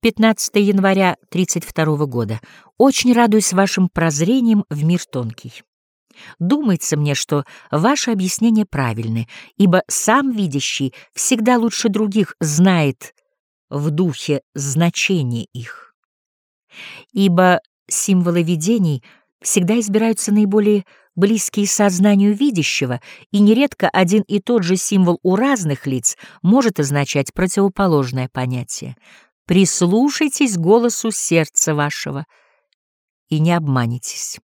15 января 32 года. Очень радуюсь вашим прозрением в мир тонкий. Думается мне, что ваши объяснения правильны, ибо сам видящий всегда лучше других знает в духе значение их. Ибо символы видений всегда избираются наиболее близкие сознанию видящего, и нередко один и тот же символ у разных лиц может означать противоположное понятие. Прислушайтесь к голосу сердца вашего и не обманетесь.